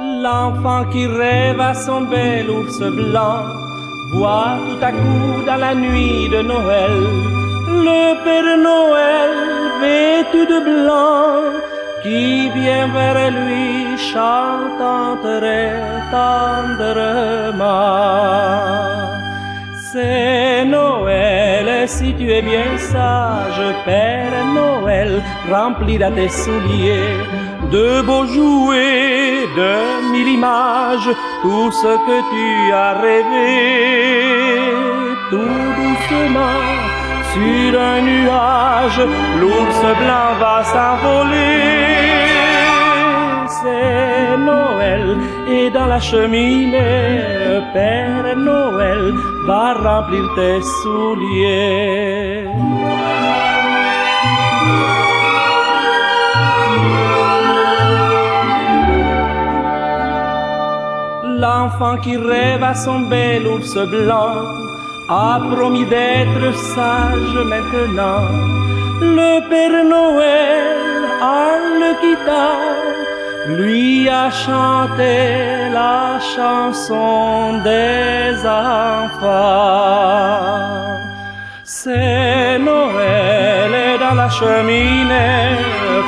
L'enfant qui rêve à son bel ours blanc voit tout à coup dans la nuit de Noël le Père Noël vêtu de blanc qui vient vers lui chantant très tendrement. C'est Noël, si tu es bien sage, Père Noël, rempli dans tes souliers de beaux jouets, de mille images, tout ce que tu as rêvé, tout doucement sur un nuage, l'ours blanc va s'envoler. C'est Noël et dans la cheminée, Père Noël va remplir tes souliers. L'enfant qui rêve à son bel ours blanc a promis d'être sage maintenant. Le Père Noël, en le quittant, lui a chanté la chanson des enfants. C'est Noël et dans la cheminée,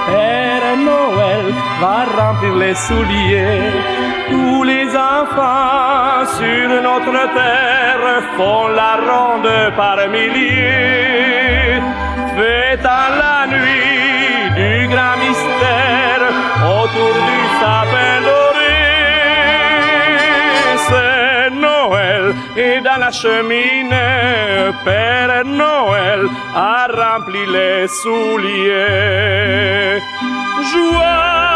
Père Noël va remplir les souliers. Tous les enfants sur notre terre font la ronde par milliers. Fêtant la nuit du grand mystère autour du sapin doré. C'est Noël et dans la cheminée, Père Noël a rempli les souliers. Joie